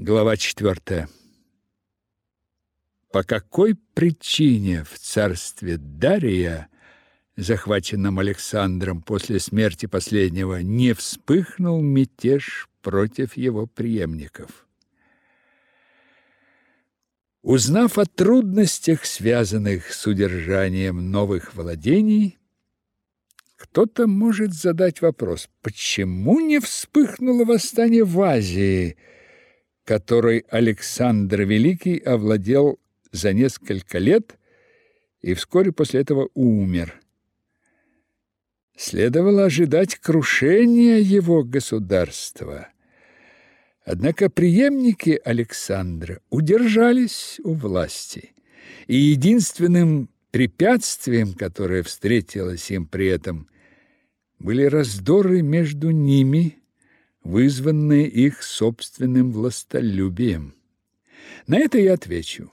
Глава четвертая. По какой причине в царстве Дария, захваченном Александром после смерти последнего, не вспыхнул мятеж против его преемников? Узнав о трудностях, связанных с удержанием новых владений, кто-то может задать вопрос, почему не вспыхнуло восстание в Азии – которой Александр Великий овладел за несколько лет и вскоре после этого умер. Следовало ожидать крушения его государства. Однако преемники Александра удержались у власти, и единственным препятствием, которое встретилось им при этом, были раздоры между ними вызванные их собственным властолюбием. На это я отвечу,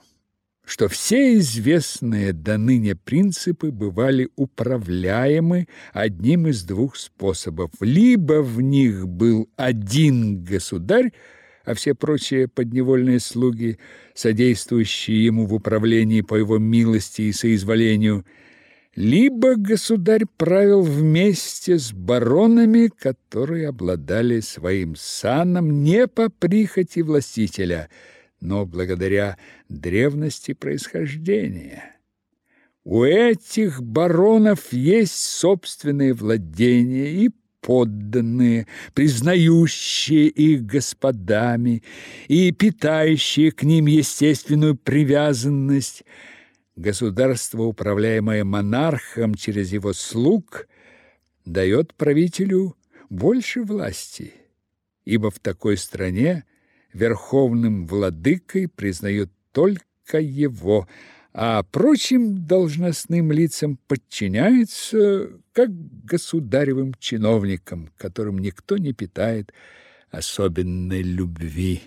что все известные до ныне принципы бывали управляемы одним из двух способов. Либо в них был один государь, а все прочие подневольные слуги, содействующие ему в управлении по его милости и соизволению – либо государь правил вместе с баронами, которые обладали своим саном не по прихоти властителя, но благодаря древности происхождения. У этих баронов есть собственные владения и подданные, признающие их господами и питающие к ним естественную привязанность – Государство, управляемое монархом через его слуг, дает правителю больше власти, ибо в такой стране верховным владыкой признают только его, а прочим должностным лицам подчиняется как государевым чиновникам, которым никто не питает особенной любви.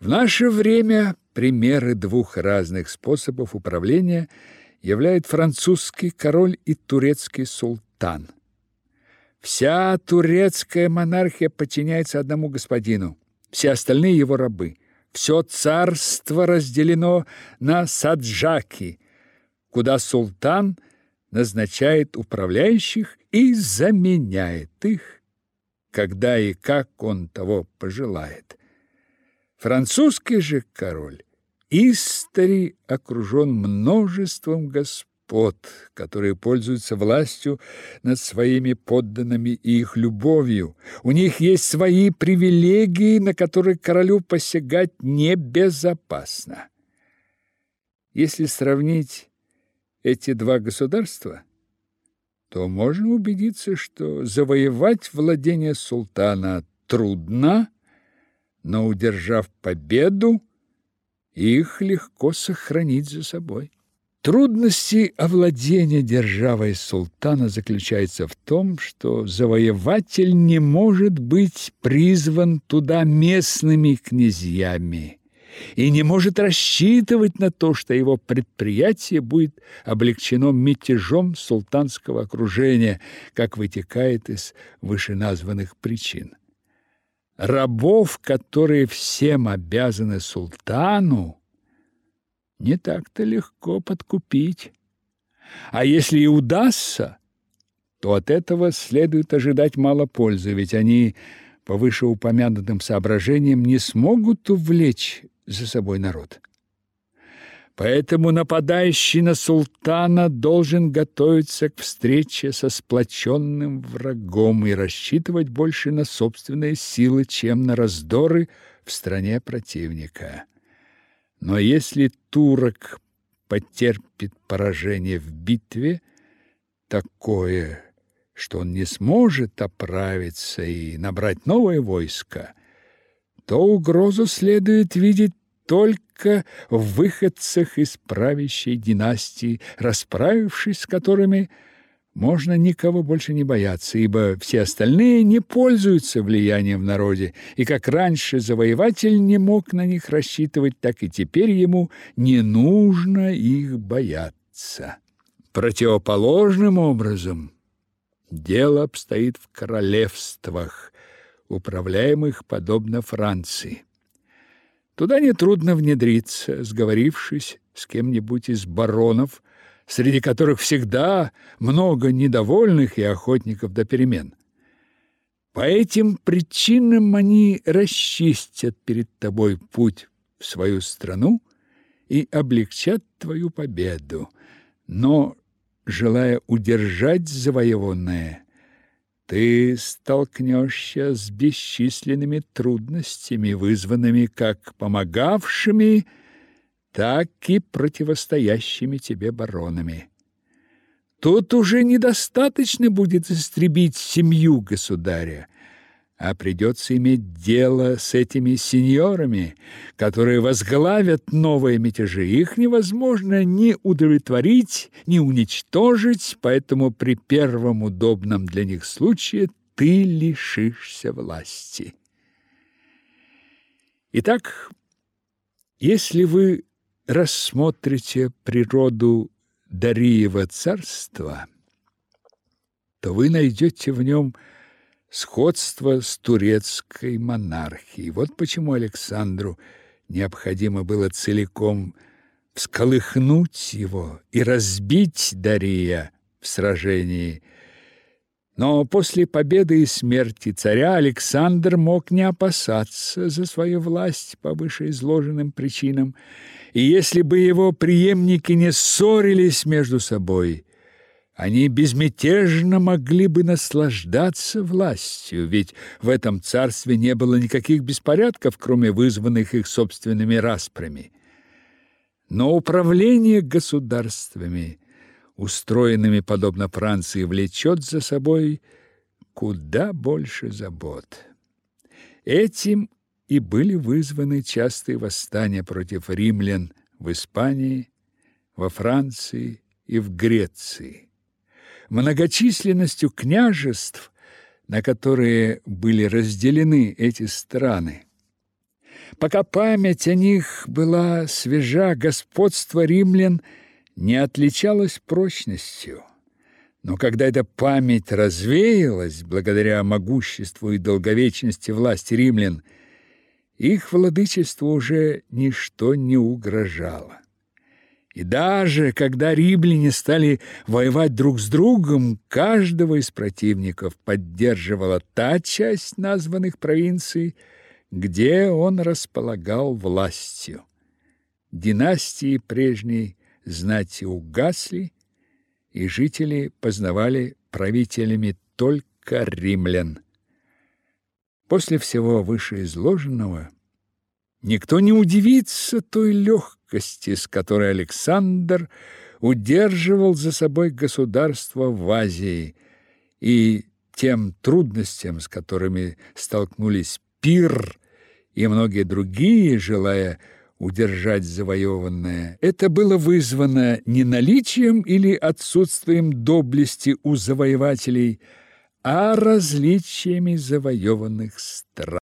В наше время примеры двух разных способов управления являют французский король и турецкий султан. Вся турецкая монархия подчиняется одному господину, все остальные его рабы. Все царство разделено на саджаки, куда султан назначает управляющих и заменяет их, когда и как он того пожелает. Французский же король истори окружен множеством господ, которые пользуются властью над своими подданными и их любовью. У них есть свои привилегии, на которые королю посягать небезопасно. Если сравнить эти два государства, то можно убедиться, что завоевать владение султана трудно, но удержав победу, их легко сохранить за собой. Трудности овладения державой султана заключаются в том, что завоеватель не может быть призван туда местными князьями и не может рассчитывать на то, что его предприятие будет облегчено мятежом султанского окружения, как вытекает из вышеназванных причин рабов, которые всем обязаны султану, не так-то легко подкупить. А если и удастся, то от этого следует ожидать мало пользы, ведь они по вышеупомянутым соображениям не смогут увлечь за собой народ. Поэтому нападающий на султана должен готовиться к встрече со сплоченным врагом и рассчитывать больше на собственные силы, чем на раздоры в стране противника. Но если турок потерпит поражение в битве, такое, что он не сможет оправиться и набрать новое войско, то угрозу следует видеть только в выходцах из правящей династии, расправившись с которыми можно никого больше не бояться, ибо все остальные не пользуются влиянием в народе, и как раньше завоеватель не мог на них рассчитывать, так и теперь ему не нужно их бояться. Противоположным образом дело обстоит в королевствах, управляемых подобно Франции. Туда нетрудно внедриться, сговорившись с кем-нибудь из баронов, среди которых всегда много недовольных и охотников до перемен. По этим причинам они расчистят перед тобой путь в свою страну и облегчат твою победу. Но, желая удержать завоеванное, ты столкнешься с бесчисленными трудностями, вызванными как помогавшими, так и противостоящими тебе баронами. Тут уже недостаточно будет истребить семью государя, а придется иметь дело с этими сеньорами, которые возглавят новые мятежи. Их невозможно ни удовлетворить, ни уничтожить, поэтому при первом удобном для них случае ты лишишься власти. Итак, если вы рассмотрите природу Дариева царства, то вы найдете в нем сходство с турецкой монархией. Вот почему Александру необходимо было целиком всколыхнуть его и разбить Дария в сражении. Но после победы и смерти царя Александр мог не опасаться за свою власть по вышеизложенным причинам, и если бы его преемники не ссорились между собой – они безмятежно могли бы наслаждаться властью, ведь в этом царстве не было никаких беспорядков, кроме вызванных их собственными распрями. Но управление государствами, устроенными подобно Франции, влечет за собой куда больше забот. Этим и были вызваны частые восстания против римлян в Испании, во Франции и в Греции многочисленностью княжеств, на которые были разделены эти страны. Пока память о них была свежа, господство римлян не отличалось прочностью. Но когда эта память развеялась благодаря могуществу и долговечности власти римлян, их владычеству уже ничто не угрожало. И даже когда римляне стали воевать друг с другом, каждого из противников поддерживала та часть названных провинций, где он располагал властью. Династии прежней знати угасли, и жители познавали правителями только римлян. После всего вышеизложенного никто не удивится той легкости, с которой Александр удерживал за собой государство в Азии, и тем трудностям, с которыми столкнулись Пир и многие другие, желая удержать завоеванное. Это было вызвано не наличием или отсутствием доблести у завоевателей, а различиями завоеванных стран.